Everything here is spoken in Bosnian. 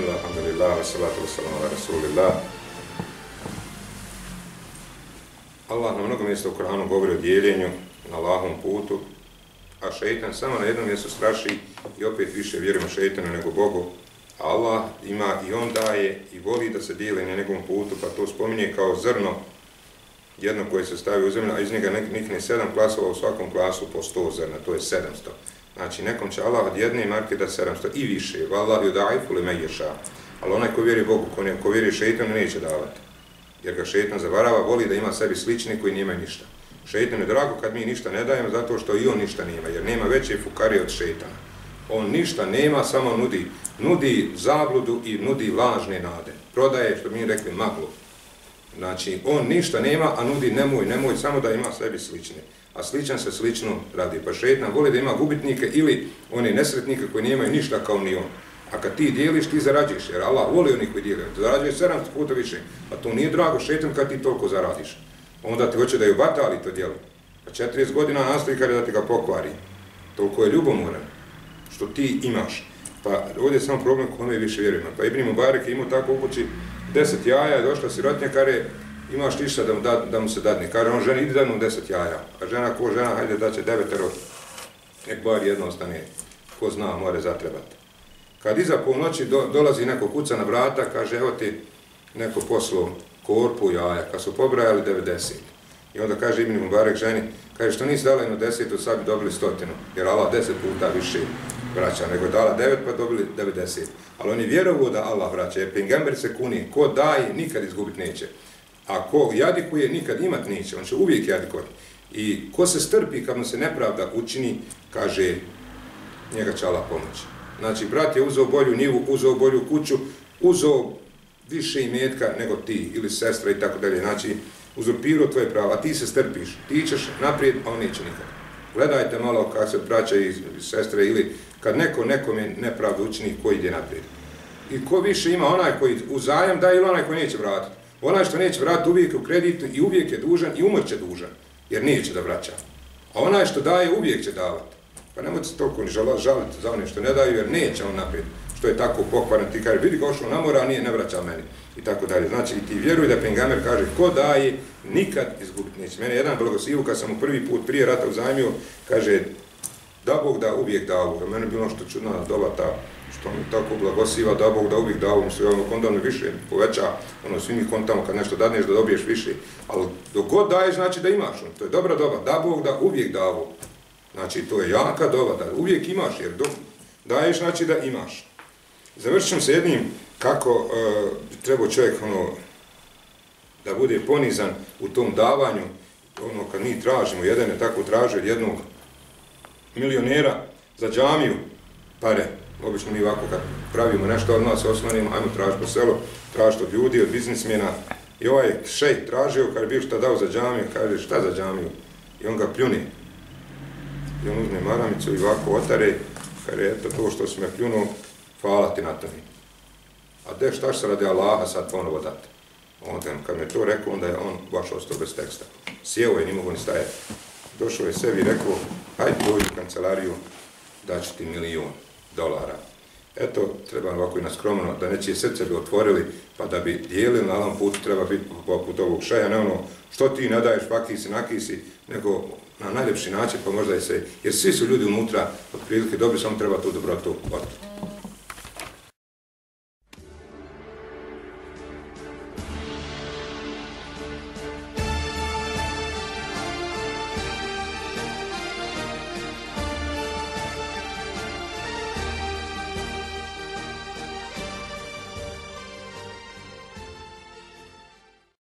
Bismillah, alhamdulillah, wa salatu wa salam wa rasulillah. Allah na mnogo mjesta u Koranu govori o dijeljenju na Allahom putu, a šeitan samo na jednom mjestu straši i opet više vjerujemo šeitanu nego Bogu. Allah ima i on daje i voli da se dijeli na njegovom putu, pa to spominje kao zrno jedno koje se stavi u zemlju, a iz njega nikne sedam klasova u svakom klasu po sto zrna, to je sedamsto. Znači, nekom će Allah od jedne marke da 700 i više. Vallah ju dajfu li me ješa. Ali onaj ko vjeri Bogu, ko, ne, ko vjeri šeitan, neće davati. Jer ga šeitan zavarava, voli da ima sebi slični koji nema ništa. Šeitan je drago kad mi ništa ne dajemo, zato što i on ništa nema, jer nema veće fukare od šeitana. On ništa nema, samo nudi, nudi zabludu i nudi lažne nade. Prodaje, što mi rekli, maglu. Znači, on ništa nema, a nudi nemoj, nemoj, samo da ima sebi slične a sličan se slično radi. Pa šetna voli da ima gubitnike ili oni nesretnike koji nemaju ništa kao ni on. A kad ti dijeliš, ti zarađuješ, jer Allah voli oni koji dijeli. Zarađuje zarađuješ 700 puta više, a to nije drago šetan kad ti toliko zaradiš. Onda ti hoće da ju batali to djelo. Pa 40 godina nastoji kada da ti ga pokvari. Toliko je ljubomoran, što ti imaš. Pa ovdje je samo problem kome više vjerujemo. Pa Ibn Mubarak je imao tako u kući 10 jaja, je došla sirotnja, kare, imaš ništa da mu, da, da mu se dadne. Kaže on ženi, idi da mu deset jaja. A žena ko žena, hajde da će devetero, nek bar jedno ostane, ko zna, more zatrebati. Kad iza polnoći do, dolazi neko kuca na vrata, kaže, evo ti neko poslo korpu jaja, kad su pobrajali 90. I onda kaže Ibn Mubarek ženi, kaže, što nisi dala jedno desetu, sad bi dobili stotinu, jer Allah deset puta više vraća, nego je dala devet, pa dobili 90. Ali oni vjerovu da Allah vraća, jer pingamber se kuni, ko daje, nikad izgubit neće. A ko jadikuje, nikad imat neće, on će uvijek jadikovat. I ko se strpi kad mu se nepravda učini, kaže, njega će Allah pomoći. Znači, brat je uzao bolju nivu, uzao bolju kuću, uzao više imetka nego ti, ili sestra i tako dalje. Znači, uzurpirao tvoje prava, a ti se strpiš, ti ćeš naprijed, a on neće nikad. Gledajte malo kako se braća i sestre, ili kad neko nekome nepravda učini, ko ide naprijed. I ko više ima onaj koji uzajam daje ili onaj koji neće vratiti. Onaj što neće vratiti uvijek u kreditu i uvijek je dužan i umrće dužan, jer neće da vraća. A onaj što daje uvijek će davati. Pa nemojte se toliko ni žaliti za one što ne daju, jer neće on naprijed. Što je tako pokvaran, ti kaže, vidi ga ošlo na mora, a nije ne vraća meni. I tako dalje. Znači, i ti vjeruj da Pengamer kaže, ko daje, nikad izgubiti neće. Mene jedan blagosivu, kad sam mu prvi put prije rata uzajmio, kaže, da Bog da uvijek davu. Mene bilo ono što čudna doba ta, što mi tako blagosiva, da Bog da uvijek da Bog, se ono kondom više poveća, ono svim kontama kad nešto dadneš da dobiješ više, ali dok god daješ znači da imaš, ono, to je dobra doba, da Bog da uvijek davu, znači to je jaka doba, da uvijek imaš, jer do, daješ znači da imaš. Završim se jednim kako uh, treba čovjek ono, da bude ponizan u tom davanju, ono kad mi tražimo, jedan je tako tražio jednog milionera za džamiju pare, obično mi ovako kad pravimo nešto od nas, osmanimo, ajmo tražiti po selo, tražiti od ljudi, od biznismjena. I ovaj šej tražio, kad je bio šta dao za džamiju, kaže šta za džamiju? I on ga pljuni. I on uzme maramicu i ovako otare, kaže eto to što si me pljunuo, hvala ti na tome. A de šta se radi Allaha sad ponovo dati? Onda kad mi je to rekao, onda je on baš ostao bez teksta. Sjeo je, ni mogu ni stajati. Došao je sebi i rekao, hajde dođi u kancelariju, daću ti milijon dolara. Eto, treba ovako i naskromno, da neće srce bi otvorili, pa da bi dijelili na ovom putu, treba biti poput ovog šaja, ne ono, što ti ne daješ, pa kisi, nakisi, nego na najljepši način, pa možda i se, jer svi su ljudi unutra, od prilike dobri, samo treba tu dobrotu otkriti.